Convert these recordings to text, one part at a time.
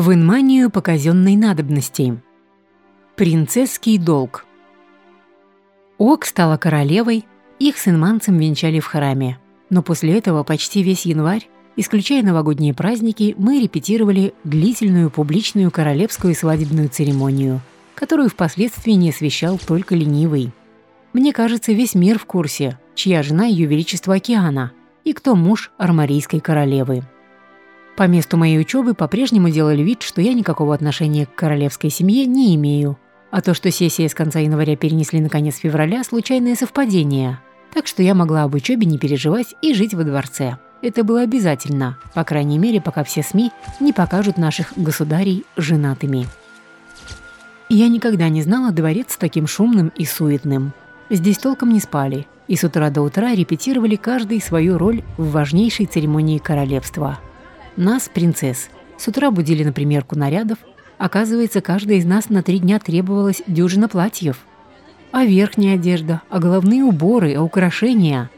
В инманию по казенной надобности. Принцесский долг. Ок стала королевой, их с инманцем венчали в храме. Но после этого почти весь январь, исключая новогодние праздники, мы репетировали длительную публичную королевскую свадебную церемонию, которую впоследствии не освещал только ленивый. Мне кажется, весь мир в курсе, чья жена Ее Величество Океана и кто муж армарийской королевы. По месту моей учебы по-прежнему делали вид, что я никакого отношения к королевской семье не имею, а то, что сессия с конца января перенесли на конец февраля – случайное совпадение. Так что я могла об учебе не переживать и жить во дворце. Это было обязательно, по крайней мере, пока все СМИ не покажут наших государей женатыми. Я никогда не знала дворец таким шумным и суетным. Здесь толком не спали, и с утра до утра репетировали каждый свою роль в важнейшей церемонии королевства – нас, принцесс, с утра будили на примерку нарядов. Оказывается, каждая из нас на три дня требовалась дюжина платьев. А верхняя одежда, а головные уборы, а украшения.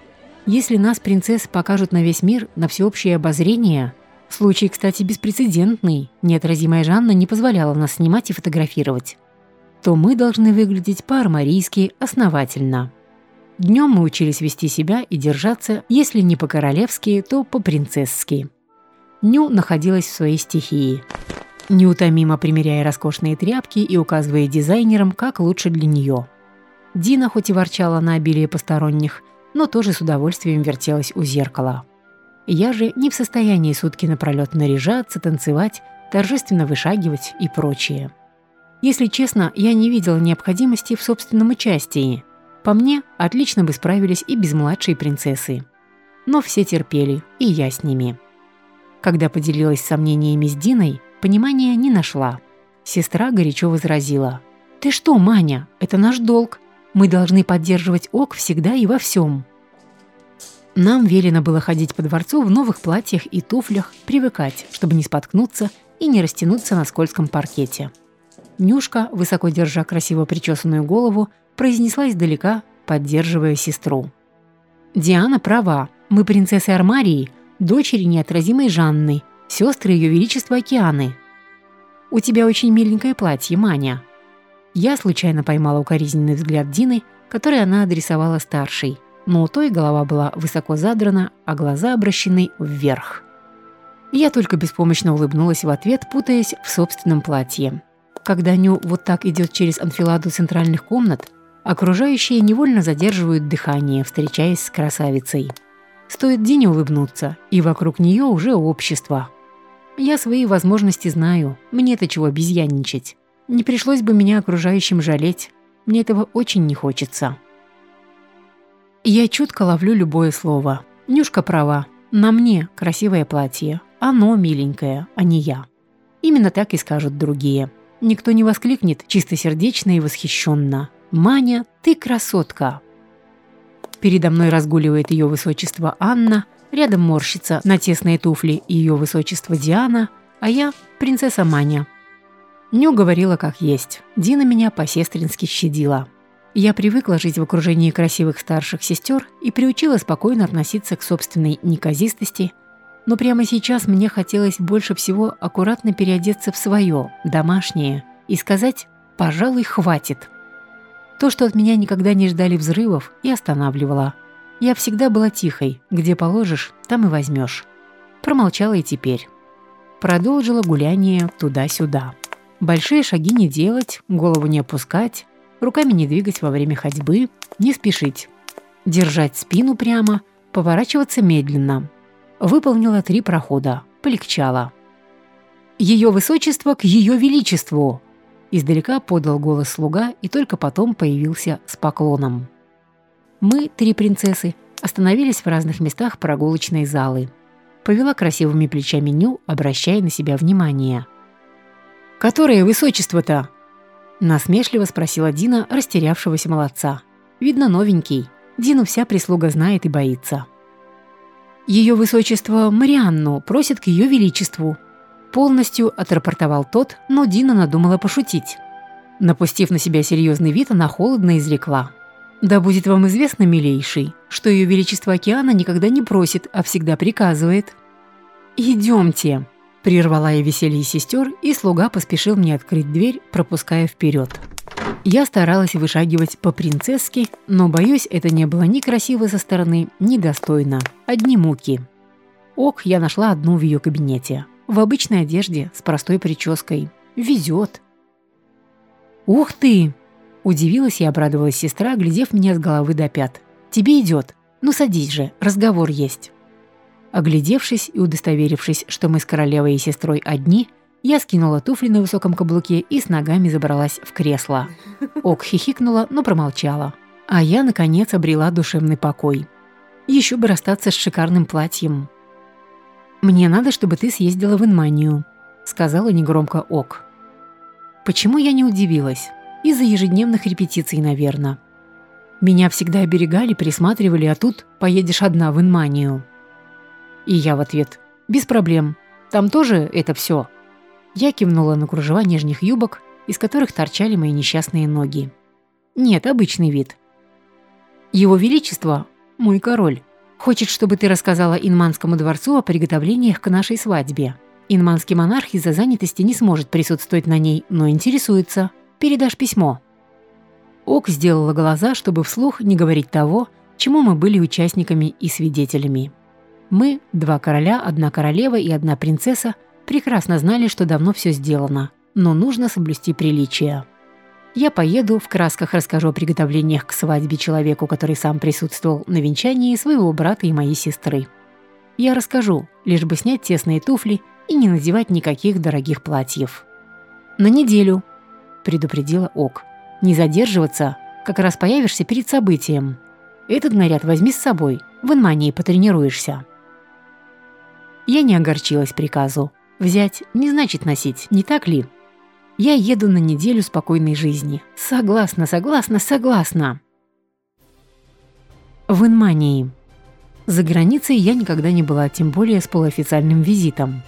Если нас, принцесс, покажут на весь мир, на всеобщее обозрение, случай, кстати, беспрецедентный, неотразимая Жанна не позволяла нас снимать и фотографировать, то мы должны выглядеть по-армарийски основательно. Днем мы учились вести себя и держаться, если не по-королевски, то по-принцесски. Ню находилась в своей стихии, неутомимо примеряя роскошные тряпки и указывая дизайнерам, как лучше для нее. Дина хоть и ворчала на обилие посторонних, но тоже с удовольствием вертелась у зеркала. Я же не в состоянии сутки напролет наряжаться, танцевать, торжественно вышагивать и прочее. Если честно, я не видела необходимости в собственном участии. По мне, отлично бы справились и без младшей принцессы. Но все терпели, и я с ними. Когда поделилась сомнениями с Диной, понимания не нашла. Сестра горячо возразила. «Ты что, Маня, это наш долг. Мы должны поддерживать ок всегда и во всем». Нам велено было ходить по дворцу в новых платьях и туфлях, привыкать, чтобы не споткнуться и не растянуться на скользком паркете. Нюшка, высоко держа красиво причесанную голову, произнесла издалека, поддерживая сестру. «Диана права. Мы принцессы Армарии, дочери неотразимой Жанны, сестры Ее Величества Океаны. «У тебя очень миленькое платье, Маня». Я случайно поймала укоризненный взгляд Дины, который она адресовала старшей, но у той голова была высоко задрана, а глаза обращены вверх. Я только беспомощно улыбнулась в ответ, путаясь в собственном платье. Когда Ню вот так идет через анфиладу центральных комнат, окружающие невольно задерживают дыхание, встречаясь с красавицей. Стоит Дине улыбнуться, и вокруг нее уже общество. Я свои возможности знаю, мне-то чего обезьянничать. Не пришлось бы меня окружающим жалеть, мне этого очень не хочется. Я чутко ловлю любое слово. Нюшка права, на мне красивое платье, оно миленькое, а не я. Именно так и скажут другие. Никто не воскликнет чистосердечно и восхищенно. «Маня, ты красотка!» Передо мной разгуливает ее высочество Анна, рядом морщится на тесные туфли ее высочество Диана, а я – принцесса Маня. Ню говорила как есть. Дина меня по-сестрински щадила. Я привыкла жить в окружении красивых старших сестер и приучила спокойно относиться к собственной неказистости, но прямо сейчас мне хотелось больше всего аккуратно переодеться в свое, домашнее, и сказать «пожалуй, хватит». То, что от меня никогда не ждали взрывов, и останавливало. Я всегда была тихой, где положишь, там и возьмешь. Промолчала и теперь. Продолжила гуляние туда-сюда. Большие шаги не делать, голову не опускать, руками не двигать во время ходьбы, не спешить. Держать спину прямо, поворачиваться медленно. Выполнила три прохода, полегчало. «Ее высочество к ее величеству!» Издалека подал голос слуга и только потом появился с поклоном. Мы, три принцессы, остановились в разных местах прогулочной залы. Повела красивыми плечами Ню, обращая на себя внимание. «Которое высочество-то?» Насмешливо спросила Дина, растерявшегося молодца. «Видно, новенький. Дину вся прислуга знает и боится». «Ее высочество Марианну просит к ее величеству», Полностью отрапортовал тот, но Дина надумала пошутить. Напустив на себя серьезный вид, она холодно изрекла. «Да будет вам известно, милейший, что Ее Величество Океана никогда не просит, а всегда приказывает». «Идемте», Прервала я веселье сестер, и слуга поспешил мне открыть дверь, пропуская вперед. Я старалась вышагивать по-принцесски, но, боюсь, это не было ни красиво со стороны, ни достойно. Одни муки. Ок, я нашла одну в ее кабинете. В обычной одежде, с простой прической. Везет. «Ух ты!» Удивилась и обрадовалась сестра, глядев меня с головы до пят. «Тебе идет. Ну садись же, разговор есть». Оглядевшись и удостоверившись, что мы с королевой и сестрой одни, я скинула туфли на высоком каблуке и с ногами забралась в кресло. Ок хихикнула, но промолчала. А я, наконец, обрела душевный покой. Еще бы расстаться с шикарным платьем. «Мне надо, чтобы ты съездила в Инманию», — сказала негромко Ок. Почему я не удивилась? Из-за ежедневных репетиций, наверное. Меня всегда оберегали, присматривали, а тут поедешь одна в Инманию. И я в ответ «Без проблем. Там тоже это все. Я кивнула на кружева нижних юбок, из которых торчали мои несчастные ноги. Нет, обычный вид. Его Величество, мой король, хочет, чтобы ты рассказала Инманскому дворцу о приготовлениях к нашей свадьбе. Инманский монарх из-за занятости не сможет присутствовать на ней, но интересуется. Передашь письмо. Ок сделала глаза, чтобы вслух не говорить того, чему мы были участниками и свидетелями. Мы, два короля, одна королева и одна принцесса, прекрасно знали, что давно все сделано, но нужно соблюсти приличие. Я поеду, в красках расскажу о приготовлениях к свадьбе человеку, который сам присутствовал на венчании своего брата и моей сестры. Я расскажу, лишь бы снять тесные туфли и не надевать никаких дорогих платьев. «На неделю», – предупредила Ок. «Не задерживаться, как раз появишься перед событием. Этот наряд возьми с собой, в инмании потренируешься». Я не огорчилась приказу. Взять не значит носить, не так ли? Я еду на неделю спокойной жизни. Согласна, согласна, согласна. В Инмании. За границей я никогда не была, тем более с полуофициальным визитом.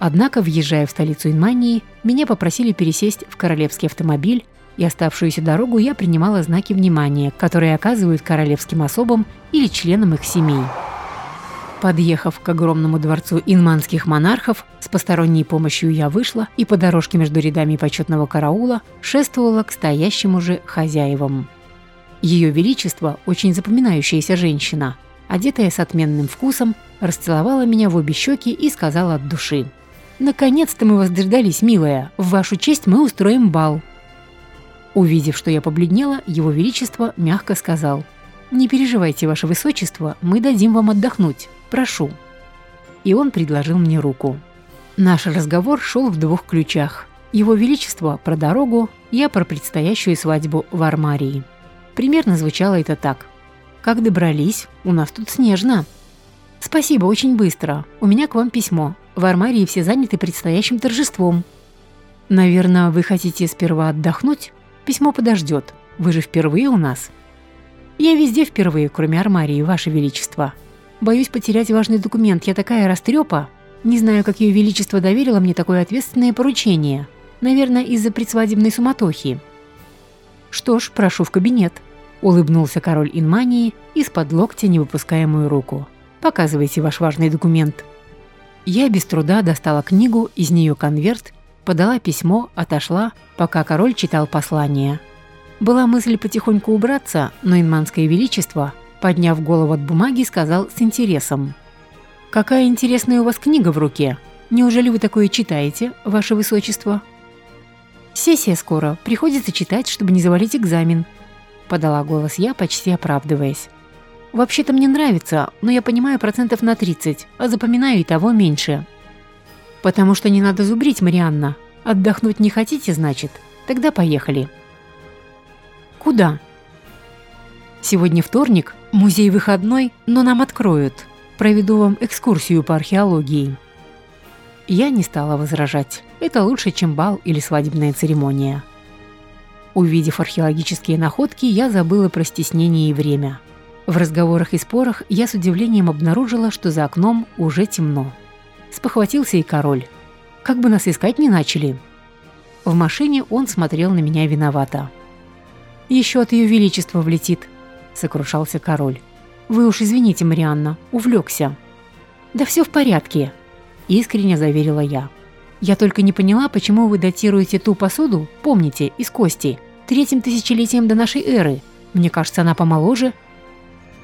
Однако, въезжая в столицу Инмании, меня попросили пересесть в королевский автомобиль, и оставшуюся дорогу я принимала знаки внимания, которые оказывают королевским особам или членам их семей. Подъехав к огромному дворцу инманских монархов, с посторонней помощью я вышла и по дорожке между рядами почетного караула шествовала к стоящим уже хозяевам. Ее Величество, очень запоминающаяся женщина, одетая с отменным вкусом, расцеловала меня в обе щеки и сказала от души. «Наконец-то мы вас дождались, милая. В вашу честь мы устроим бал». Увидев, что я побледнела, Его Величество мягко сказал. «Не переживайте, Ваше Высочество, мы дадим вам отдохнуть. Прошу». И он предложил мне руку. Наш разговор шел в двух ключах. Его Величество про дорогу, я про предстоящую свадьбу в Армарии. Примерно звучало это так. «Как добрались? У нас тут снежно». «Спасибо, очень быстро. У меня к вам письмо. В Армарии все заняты предстоящим торжеством». «Наверное, вы хотите сперва отдохнуть? Письмо подождет. Вы же впервые у нас». «Я везде впервые, кроме Армарии, Ваше Величество», Боюсь потерять важный документ, я такая растрепа. Не знаю, как Ее Величество доверило мне такое ответственное поручение. Наверное, из-за предсвадебной суматохи. Что ж, прошу в кабинет. Улыбнулся король Инмании, из-под локтя не выпуская мою руку. Показывайте ваш важный документ. Я без труда достала книгу, из нее конверт, подала письмо, отошла, пока король читал послание. Была мысль потихоньку убраться, но инманское величество подняв голову от бумаги, сказал с интересом. «Какая интересная у вас книга в руке. Неужели вы такое читаете, ваше высочество?» «Сессия скоро. Приходится читать, чтобы не завалить экзамен», – подала голос я, почти оправдываясь. «Вообще-то мне нравится, но я понимаю процентов на 30, а запоминаю и того меньше». «Потому что не надо зубрить, Марианна. Отдохнуть не хотите, значит? Тогда поехали». «Куда?» «Сегодня вторник, Музей выходной, но нам откроют. Проведу вам экскурсию по археологии». Я не стала возражать. Это лучше, чем бал или свадебная церемония. Увидев археологические находки, я забыла про стеснение и время. В разговорах и спорах я с удивлением обнаружила, что за окном уже темно. Спохватился и король. Как бы нас искать не начали. В машине он смотрел на меня виновато. «Еще от ее величества влетит», – сокрушался король. «Вы уж извините, Марианна, увлекся». «Да все в порядке». искренне заверила я. Я только не поняла, почему вы датируете ту посуду, помните, из кости, третьим тысячелетием до нашей эры. Мне кажется, она помоложе.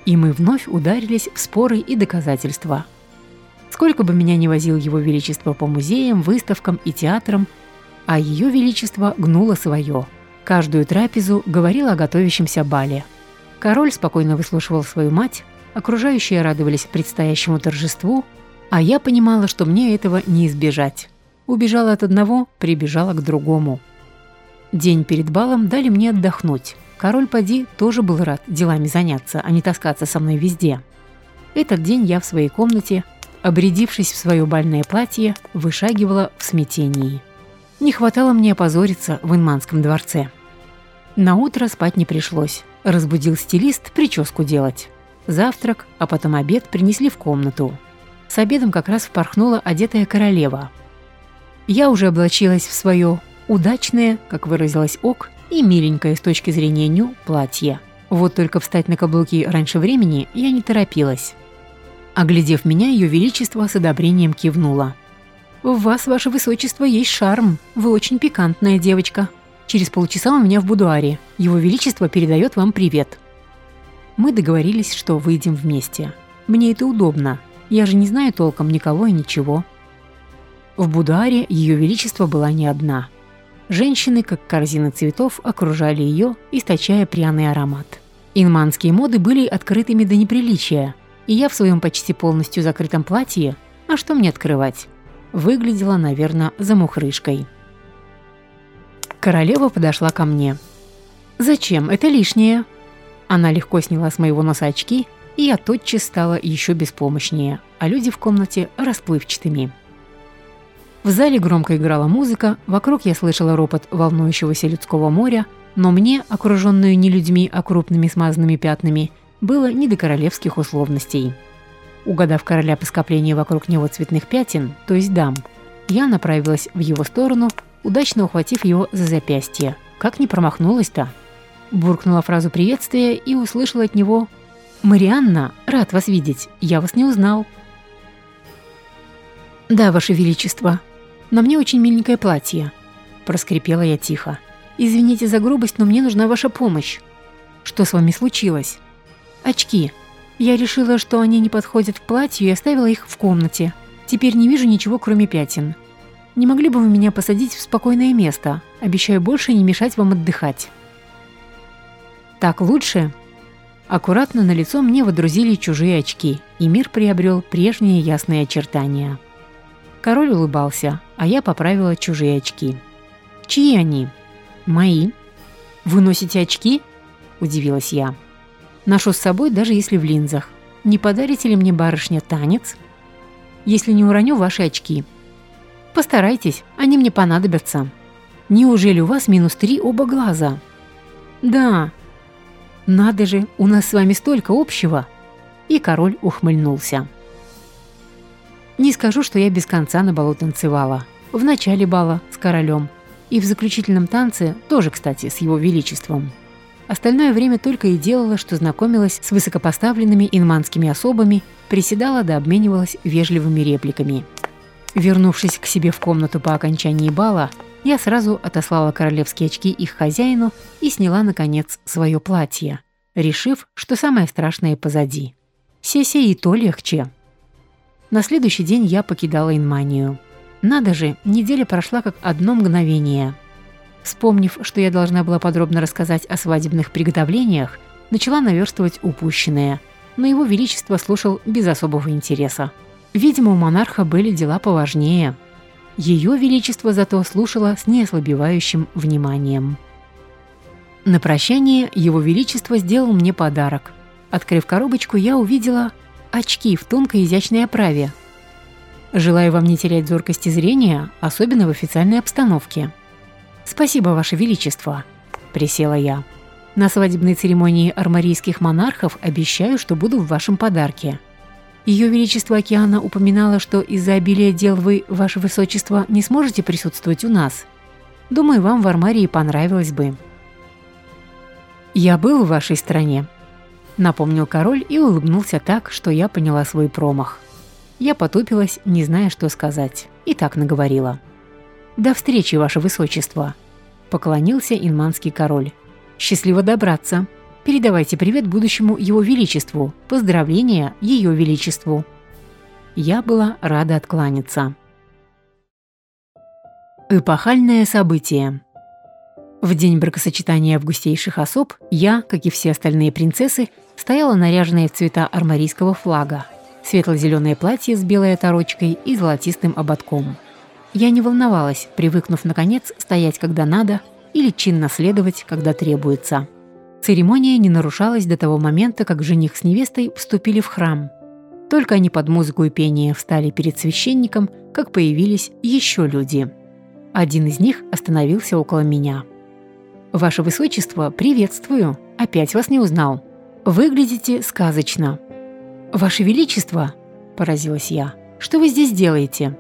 И мы вновь ударились в споры и доказательства. Сколько бы меня ни возил его величество по музеям, выставкам и театрам, а ее величество гнуло свое. Каждую трапезу говорил о готовящемся бале. Король спокойно выслушивал свою мать, окружающие радовались предстоящему торжеству, а я понимала, что мне этого не избежать. Убежала от одного, прибежала к другому. День перед балом дали мне отдохнуть. Король Пади тоже был рад делами заняться, а не таскаться со мной везде. Этот день я в своей комнате, обрядившись в свое бальное платье, вышагивала в смятении. Не хватало мне опозориться в Инманском дворце. На утро спать не пришлось. Разбудил стилист прическу делать. Завтрак, а потом обед принесли в комнату. С обедом как раз впорхнула одетая королева – я уже облачилась в свое удачное, как выразилась Ок, и миленькое с точки зрения Ню платье. Вот только встать на каблуки раньше времени я не торопилась. Оглядев меня, Ее Величество с одобрением кивнула. «В вас, Ваше Высочество, есть шарм. Вы очень пикантная девочка. Через полчаса у меня в будуаре. Его Величество передает вам привет». Мы договорились, что выйдем вместе. Мне это удобно. Я же не знаю толком никого и ничего. В будуаре Ее Величество была не одна. Женщины, как корзины цветов, окружали ее, источая пряный аромат. Инманские моды были открытыми до неприличия, и я в своем почти полностью закрытом платье, а что мне открывать, выглядела, наверное, замухрышкой. Королева подошла ко мне. «Зачем? Это лишнее». Она легко сняла с моего носа очки, и я тотчас стала еще беспомощнее, а люди в комнате расплывчатыми. В зале громко играла музыка, вокруг я слышала ропот волнующегося людского моря, но мне, окруженную не людьми, а крупными смазанными пятнами, было не до королевских условностей. Угадав короля по скоплению вокруг него цветных пятен, то есть дам, я направилась в его сторону, удачно ухватив его за запястье. Как не промахнулась-то? Буркнула фразу приветствия и услышала от него «Марианна, рад вас видеть, я вас не узнал». «Да, ваше величество», на мне очень миленькое платье», – проскрипела я тихо. «Извините за грубость, но мне нужна ваша помощь». «Что с вами случилось?» «Очки. Я решила, что они не подходят к платью и оставила их в комнате. Теперь не вижу ничего, кроме пятен. Не могли бы вы меня посадить в спокойное место? Обещаю больше не мешать вам отдыхать». «Так лучше?» Аккуратно на лицо мне водрузили чужие очки, и мир приобрел прежние ясные очертания. Король улыбался, а я поправила чужие очки. «Чьи они?» «Мои». «Вы носите очки?» – удивилась я. «Ношу с собой, даже если в линзах. Не подарите ли мне, барышня, танец?» «Если не уроню ваши очки». «Постарайтесь, они мне понадобятся». «Неужели у вас минус три оба глаза?» «Да». «Надо же, у нас с вами столько общего!» И король ухмыльнулся. Не скажу, что я без конца на балу танцевала. В начале бала с королем. И в заключительном танце тоже, кстати, с его величеством. Остальное время только и делала, что знакомилась с высокопоставленными инманскими особами, приседала да обменивалась вежливыми репликами. Вернувшись к себе в комнату по окончании бала, я сразу отослала королевские очки их хозяину и сняла, наконец, свое платье, решив, что самое страшное позади. Сессия и то легче. На следующий день я покидала Инманию. Надо же, неделя прошла как одно мгновение. Вспомнив, что я должна была подробно рассказать о свадебных приготовлениях, начала наверстывать упущенное, но его величество слушал без особого интереса. Видимо, у монарха были дела поважнее. Ее величество зато слушало с неослабевающим вниманием. На прощание его величество сделал мне подарок. Открыв коробочку, я увидела очки в тонкой изящной оправе. Желаю вам не терять зоркости зрения, особенно в официальной обстановке. Спасибо, Ваше Величество, присела я. На свадебной церемонии армарийских монархов обещаю, что буду в вашем подарке. Ее Величество Океана упоминало, что из-за обилия дел вы, Ваше Высочество, не сможете присутствовать у нас. Думаю, вам в Армарии понравилось бы. Я был в вашей стране, напомнил король и улыбнулся так, что я поняла свой промах. Я потупилась, не зная, что сказать, и так наговорила. «До встречи, ваше высочество!» – поклонился инманский король. «Счастливо добраться! Передавайте привет будущему его величеству, поздравления ее величеству!» Я была рада откланяться. Эпохальное событие. В день бракосочетания августейших особ я, как и все остальные принцессы, стояла наряженная в цвета армарийского флага. Светло-зеленое платье с белой оторочкой и золотистым ободком. Я не волновалась, привыкнув, наконец, стоять, когда надо, или чинно следовать, когда требуется. Церемония не нарушалась до того момента, как жених с невестой вступили в храм. Только они под музыку и пение встали перед священником, как появились еще люди – один из них остановился около меня. «Ваше Высочество, приветствую. Опять вас не узнал. Выглядите сказочно». «Ваше Величество», – поразилась я, – «что вы здесь делаете?»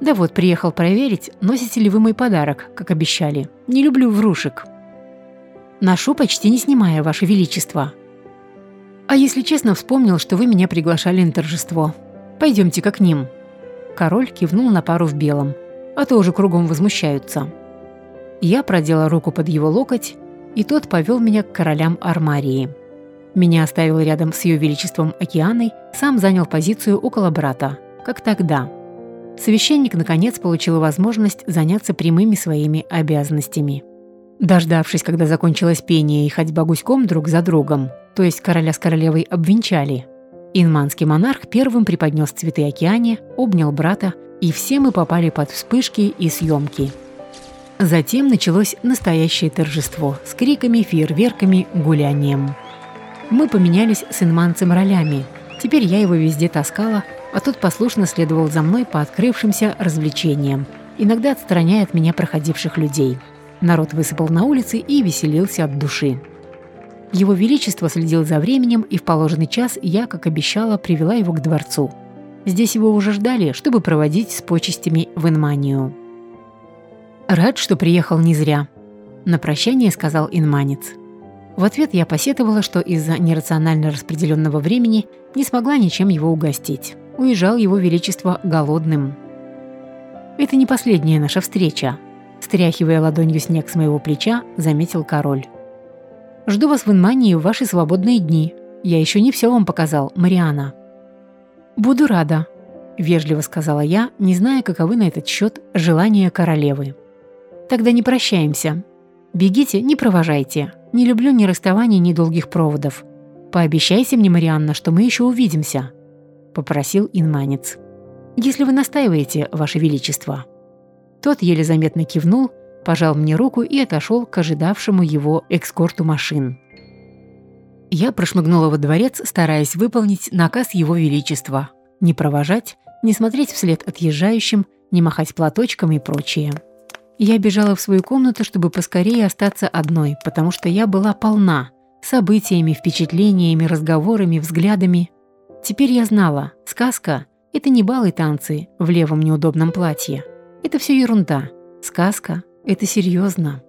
«Да вот, приехал проверить, носите ли вы мой подарок, как обещали. Не люблю врушек». «Ношу, почти не снимая, Ваше Величество». «А если честно, вспомнил, что вы меня приглашали на торжество. Пойдемте-ка к ним». Король кивнул на пару в белом – а то уже кругом возмущаются. Я продела руку под его локоть, и тот повел меня к королям Армарии. Меня оставил рядом с ее величеством Океаной, сам занял позицию около брата, как тогда. Священник, наконец, получил возможность заняться прямыми своими обязанностями. Дождавшись, когда закончилось пение и ходьба гуськом друг за другом, то есть короля с королевой обвенчали, инманский монарх первым преподнес цветы океане, обнял брата, и все мы попали под вспышки и съемки. Затем началось настоящее торжество с криками, фейерверками, гулянием. Мы поменялись с инманцем ролями. Теперь я его везде таскала, а тот послушно следовал за мной по открывшимся развлечениям, иногда отстраняя от меня проходивших людей. Народ высыпал на улицы и веселился от души. Его Величество следил за временем, и в положенный час я, как обещала, привела его к дворцу – Здесь его уже ждали, чтобы проводить с почестями в Инманию. «Рад, что приехал не зря», – на прощание сказал инманец. В ответ я посетовала, что из-за нерационально распределенного времени не смогла ничем его угостить. Уезжал его величество голодным. «Это не последняя наша встреча», – стряхивая ладонью снег с моего плеча, заметил король. «Жду вас в Инмании в ваши свободные дни. Я еще не все вам показал, Мариана». «Буду рада», – вежливо сказала я, не зная, каковы на этот счет желания королевы. «Тогда не прощаемся. Бегите, не провожайте. Не люблю ни расставаний, ни долгих проводов. Пообещайте мне, Марианна, что мы еще увидимся», – попросил инманец. «Если вы настаиваете, Ваше Величество». Тот еле заметно кивнул, пожал мне руку и отошел к ожидавшему его экскорту машин. Я прошмыгнула во дворец, стараясь выполнить наказ Его Величества. Не провожать, не смотреть вслед отъезжающим, не махать платочком и прочее. Я бежала в свою комнату, чтобы поскорее остаться одной, потому что я была полна событиями, впечатлениями, разговорами, взглядами. Теперь я знала, сказка – это не балы танцы в левом неудобном платье. Это все ерунда. Сказка – это серьезно.